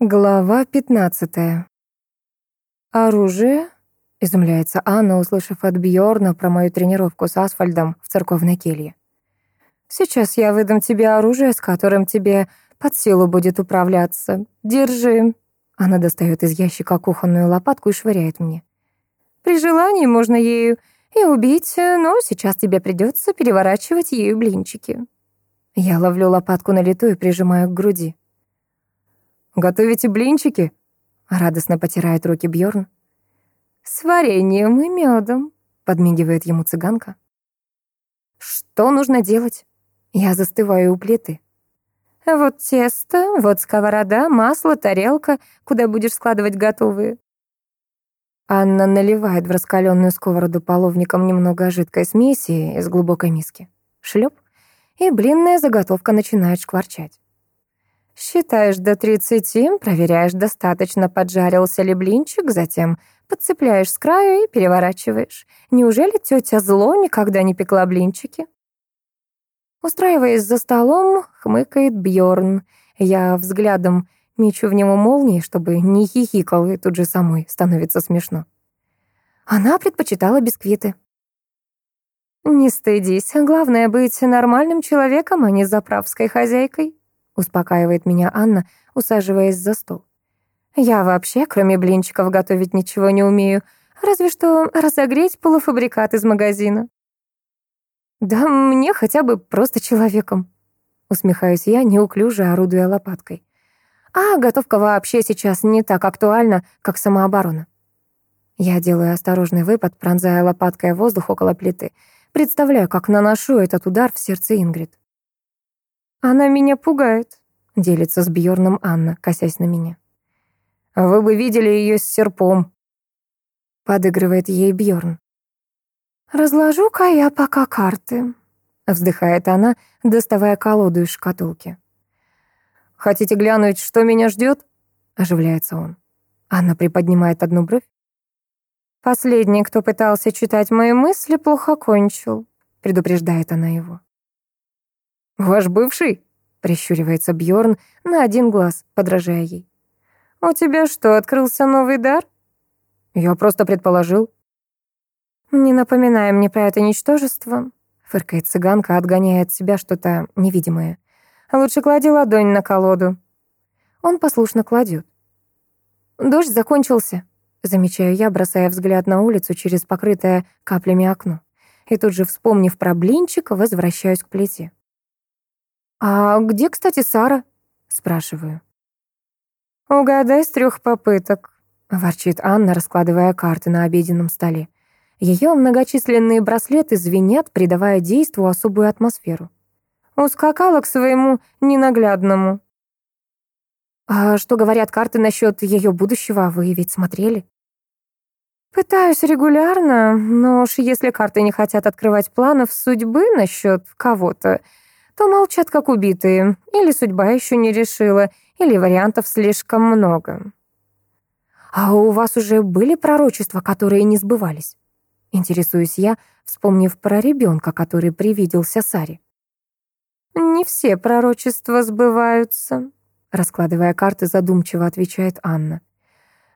Глава 15. Оружие? Изумляется Анна, услышав от Бьорна про мою тренировку с Асфальдом в церковной келье. Сейчас я выдам тебе оружие, с которым тебе под силу будет управляться. Держи. Она достает из ящика кухонную лопатку и швыряет мне. При желании можно ею и убить, но сейчас тебе придется переворачивать ею блинчики. Я ловлю лопатку на лету и прижимаю к груди. «Готовите блинчики?» — радостно потирает руки Бьорн. «С вареньем и медом», — подмигивает ему цыганка. «Что нужно делать?» Я застываю у плиты. «Вот тесто, вот сковорода, масло, тарелка, куда будешь складывать готовые». Анна наливает в раскаленную сковороду половником немного жидкой смеси из глубокой миски. Шлеп, и блинная заготовка начинает шкварчать. Считаешь до 30, проверяешь, достаточно поджарился ли блинчик, затем подцепляешь с краю и переворачиваешь. Неужели тетя Зло никогда не пекла блинчики? Устраиваясь за столом, хмыкает Бьорн. Я взглядом мечу в него молнии, чтобы не хихикал, и тут же самой становится смешно. Она предпочитала бисквиты. «Не стыдись, главное быть нормальным человеком, а не заправской хозяйкой», успокаивает меня Анна, усаживаясь за стол. Я вообще, кроме блинчиков, готовить ничего не умею, разве что разогреть полуфабрикат из магазина. Да мне хотя бы просто человеком, усмехаюсь я, неуклюже орудуя лопаткой. А готовка вообще сейчас не так актуальна, как самооборона. Я делаю осторожный выпад, пронзая лопаткой воздух около плиты. Представляю, как наношу этот удар в сердце Ингрид. «Она меня пугает», — делится с Бьорном Анна, косясь на меня. «Вы бы видели ее с серпом», — подыгрывает ей Бьорн. «Разложу-ка я пока карты», — вздыхает она, доставая колоду из шкатулки. «Хотите глянуть, что меня ждет? оживляется он. Анна приподнимает одну бровь. «Последний, кто пытался читать мои мысли, плохо кончил», — предупреждает она его. «Ваш бывший?» — прищуривается Бьорн на один глаз, подражая ей. «У тебя что, открылся новый дар?» «Я просто предположил». «Не напоминай мне про это ничтожество», — фыркает цыганка, отгоняя от себя что-то невидимое. «Лучше клади ладонь на колоду». Он послушно кладет. «Дождь закончился», — замечаю я, бросая взгляд на улицу через покрытое каплями окно. И тут же, вспомнив про блинчик, возвращаюсь к плите. «А где, кстати, Сара?» — спрашиваю. «Угадай с трех попыток», — ворчит Анна, раскладывая карты на обеденном столе. Ее многочисленные браслеты звенят, придавая действу особую атмосферу. Ускакала к своему ненаглядному. «А что говорят карты насчет ее будущего, вы ведь смотрели?» «Пытаюсь регулярно, но уж если карты не хотят открывать планов судьбы насчет кого-то, то молчат как убитые, или судьба еще не решила, или вариантов слишком много. А у вас уже были пророчества, которые не сбывались? Интересуюсь я, вспомнив про ребенка, который привиделся Саре. Не все пророчества сбываются, раскладывая карты, задумчиво отвечает Анна.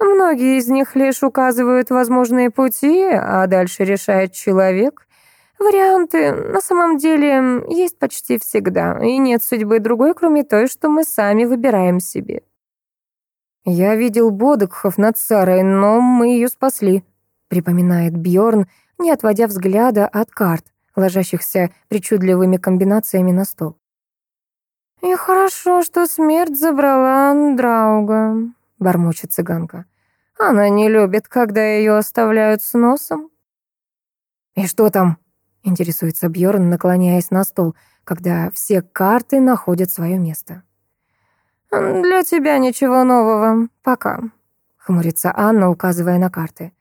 Многие из них лишь указывают возможные пути, а дальше решает человек. Варианты на самом деле есть почти всегда, и нет судьбы другой, кроме той, что мы сами выбираем себе. Я видел Бодекхов над Сарой, но мы ее спасли, припоминает Бьорн, не отводя взгляда от карт, ложащихся причудливыми комбинациями на стол. «И хорошо, что смерть забрала Андрауга», — бормочет цыганка. «Она не любит, когда ее оставляют с носом». «И что там?» Интересуется Бьорн, наклоняясь на стол, когда все карты находят свое место. «Для тебя ничего нового. Пока», — хмурится Анна, указывая на карты.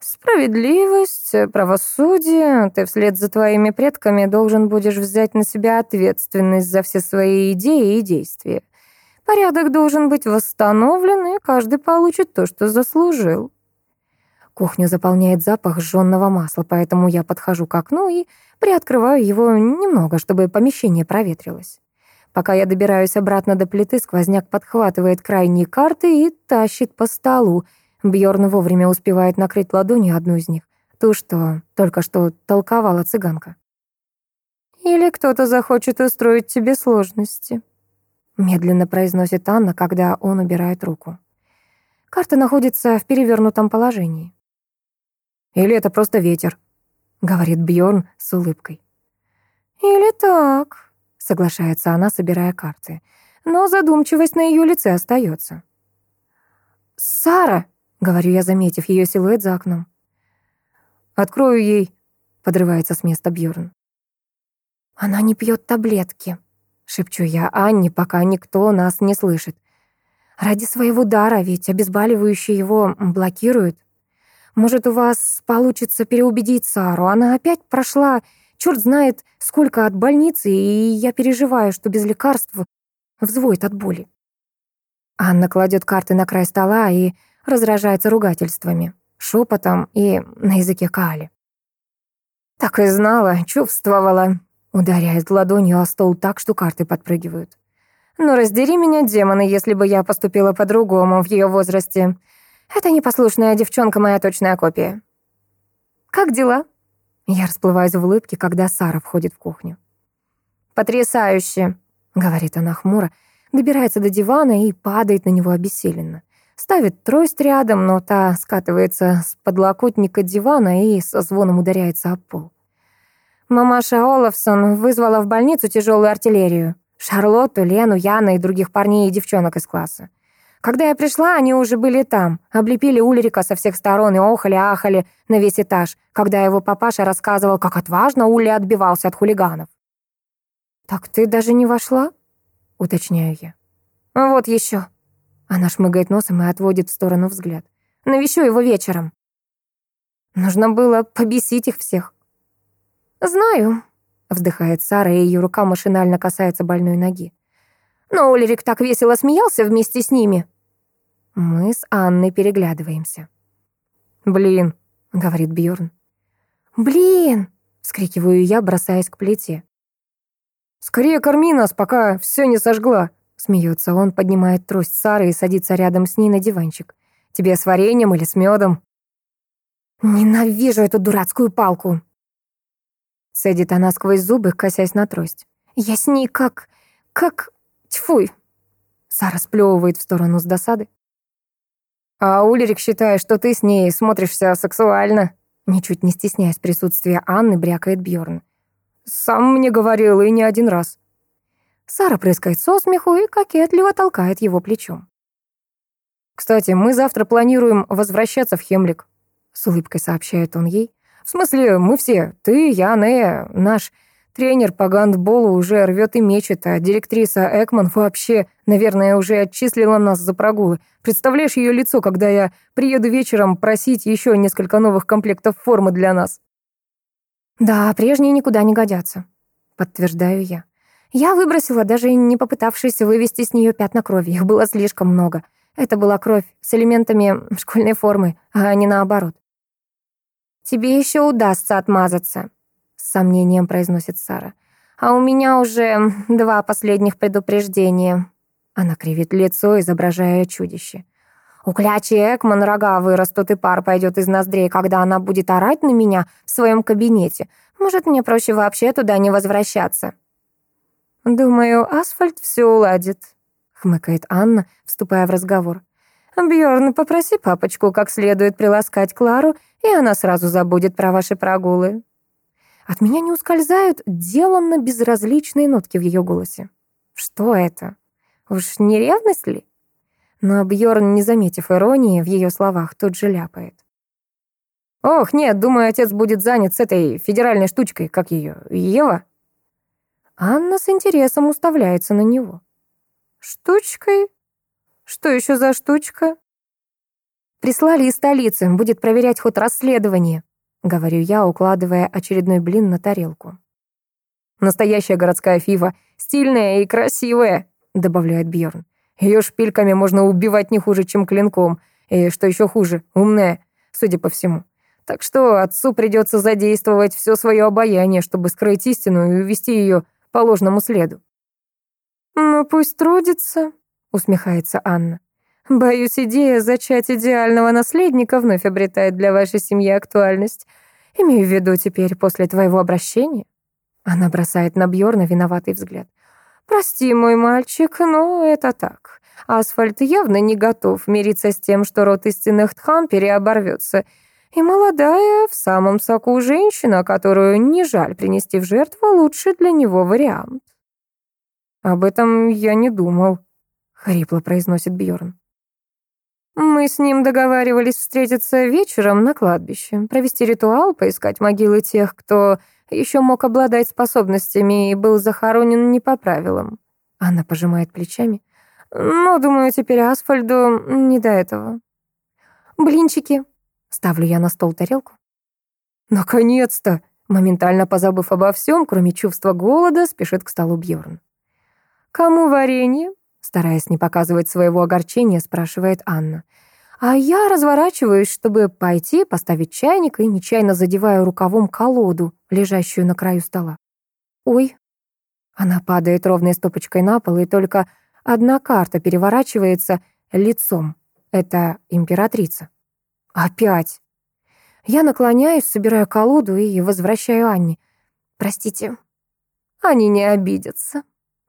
«Справедливость, правосудие. Ты вслед за твоими предками должен будешь взять на себя ответственность за все свои идеи и действия. Порядок должен быть восстановлен, и каждый получит то, что заслужил». Кухню заполняет запах жжённого масла, поэтому я подхожу к окну и приоткрываю его немного, чтобы помещение проветрилось. Пока я добираюсь обратно до плиты, сквозняк подхватывает крайние карты и тащит по столу. Бьорн вовремя успевает накрыть ладонью одну из них, ту, что только что толковала цыганка. «Или кто-то захочет устроить тебе сложности», — медленно произносит Анна, когда он убирает руку. Карта находится в перевернутом положении. «Или это просто ветер», — говорит Бьорн с улыбкой. «Или так», — соглашается она, собирая карты. Но задумчивость на ее лице остается. «Сара!» — говорю я, заметив ее силуэт за окном. «Открою ей», — подрывается с места Бьорн. «Она не пьет таблетки», — шепчу я Анне, пока никто нас не слышит. «Ради своего дара, ведь обезболивающие его блокируют. Может, у вас получится переубедить Сару. Она опять прошла, черт знает, сколько от больницы, и я переживаю, что без лекарств взвоет от боли». Анна кладет карты на край стола и разражается ругательствами, шепотом и на языке Кали. «Так и знала, чувствовала», Ударяет ладонью о стол так, что карты подпрыгивают. «Ну, раздери меня, демоны, если бы я поступила по-другому в ее возрасте. Это непослушная девчонка моя точная копия». «Как дела?» Я расплываюсь в улыбке, когда Сара входит в кухню. «Потрясающе», — говорит она хмуро, добирается до дивана и падает на него обессиленно. Ставит трость рядом, но та скатывается с подлокотника дивана и со звоном ударяется об пол. Мамаша Олафсон вызвала в больницу тяжелую артиллерию. Шарлотту, Лену, Яна и других парней и девчонок из класса. Когда я пришла, они уже были там, облепили Ульрика со всех сторон и охали-ахали на весь этаж, когда его папаша рассказывал, как отважно Ули отбивался от хулиганов. «Так ты даже не вошла?» — уточняю я. «Вот еще». Она шмыгает носом и отводит в сторону взгляд. «Навещу его вечером». Нужно было побесить их всех. «Знаю», — вздыхает Сара, и ее рука машинально касается больной ноги. «Но Улерик так весело смеялся вместе с ними». Мы с Анной переглядываемся. «Блин», — говорит Бьорн. «Блин!» — вскрикиваю я, бросаясь к плите. «Скорее корми нас, пока все не сожгла», — смеется он, поднимает трость Сары и садится рядом с ней на диванчик. «Тебе с вареньем или с медом?» «Ненавижу эту дурацкую палку!» Цедит она сквозь зубы, косясь на трость. «Я с ней как... как... тьфуй!» Сара сплевывает в сторону с досады. «А Улерик считает, что ты с ней смотришься сексуально», ничуть не стесняясь присутствия Анны, брякает Бьорн. «Сам мне говорил, и не один раз». Сара прыскает со смеху и кокетливо толкает его плечом. «Кстати, мы завтра планируем возвращаться в Хемлик», с улыбкой сообщает он ей. В смысле, мы все, ты, я, Нея, наш тренер по гандболу уже рвет и мечет, а директриса Экман вообще, наверное, уже отчислила нас за прогулы. Представляешь ее лицо, когда я приеду вечером просить еще несколько новых комплектов формы для нас? Да, прежние никуда не годятся, подтверждаю я. Я выбросила, даже не попытавшись вывести с нее пятна крови. Их было слишком много. Это была кровь с элементами школьной формы, а не наоборот. «Тебе еще удастся отмазаться», — сомнением произносит Сара. «А у меня уже два последних предупреждения». Она кривит лицо, изображая чудище. «У клячи Экман рога вырастут, и пар пойдет из ноздрей, когда она будет орать на меня в своем кабинете. Может, мне проще вообще туда не возвращаться?» «Думаю, асфальт все уладит», — хмыкает Анна, вступая в разговор. Бьорн, попроси папочку как следует приласкать Клару, и она сразу забудет про ваши прогулы. От меня не ускользают деланно безразличные нотки в ее голосе. Что это? Уж не ревность ли? Но Бьорн, не заметив иронии в ее словах, тут же ляпает. «Ох, нет, думаю, отец будет занят с этой федеральной штучкой, как ее, Ева?» Анна с интересом уставляется на него. «Штучкой? Что еще за штучка? Прислали из столицы, будет проверять ход расследования, говорю я, укладывая очередной блин на тарелку. Настоящая городская фива, стильная и красивая, добавляет Бьорн. Ее шпильками можно убивать не хуже, чем клинком. И что еще хуже, умная, судя по всему. Так что отцу придется задействовать все свое обаяние, чтобы скрыть истину и увести ее по ложному следу. «Ну, пусть трудится», — усмехается Анна. «Боюсь, идея зачать идеального наследника вновь обретает для вашей семьи актуальность. Имею в виду теперь после твоего обращения». Она бросает на Бьорна виноватый взгляд. «Прости, мой мальчик, но это так. Асфальт явно не готов мириться с тем, что род истинных Тхампери оборвется. И молодая, в самом соку женщина, которую не жаль принести в жертву, лучший для него вариант». «Об этом я не думал», — хрипло произносит Бьорн. Мы с ним договаривались встретиться вечером на кладбище, провести ритуал, поискать могилы тех, кто еще мог обладать способностями и был захоронен не по правилам. Она пожимает плечами. Но, думаю, теперь Асфальду не до этого. Блинчики. Ставлю я на стол тарелку. Наконец-то! Моментально позабыв обо всем, кроме чувства голода, спешит к столу Бьорн. «Кому варенье?» Стараясь не показывать своего огорчения, спрашивает Анна. А я разворачиваюсь, чтобы пойти, поставить чайник и нечаянно задеваю рукавом колоду, лежащую на краю стола. Ой. Она падает ровной стопочкой на пол, и только одна карта переворачивается лицом. Это императрица. Опять. Я наклоняюсь, собираю колоду и возвращаю Анне. Простите. Они не обидятся,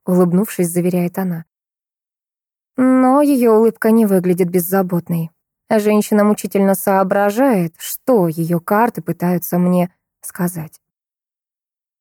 улыбнувшись, заверяет она. Но ее улыбка не выглядит беззаботной. Женщина мучительно соображает, что ее карты пытаются мне сказать.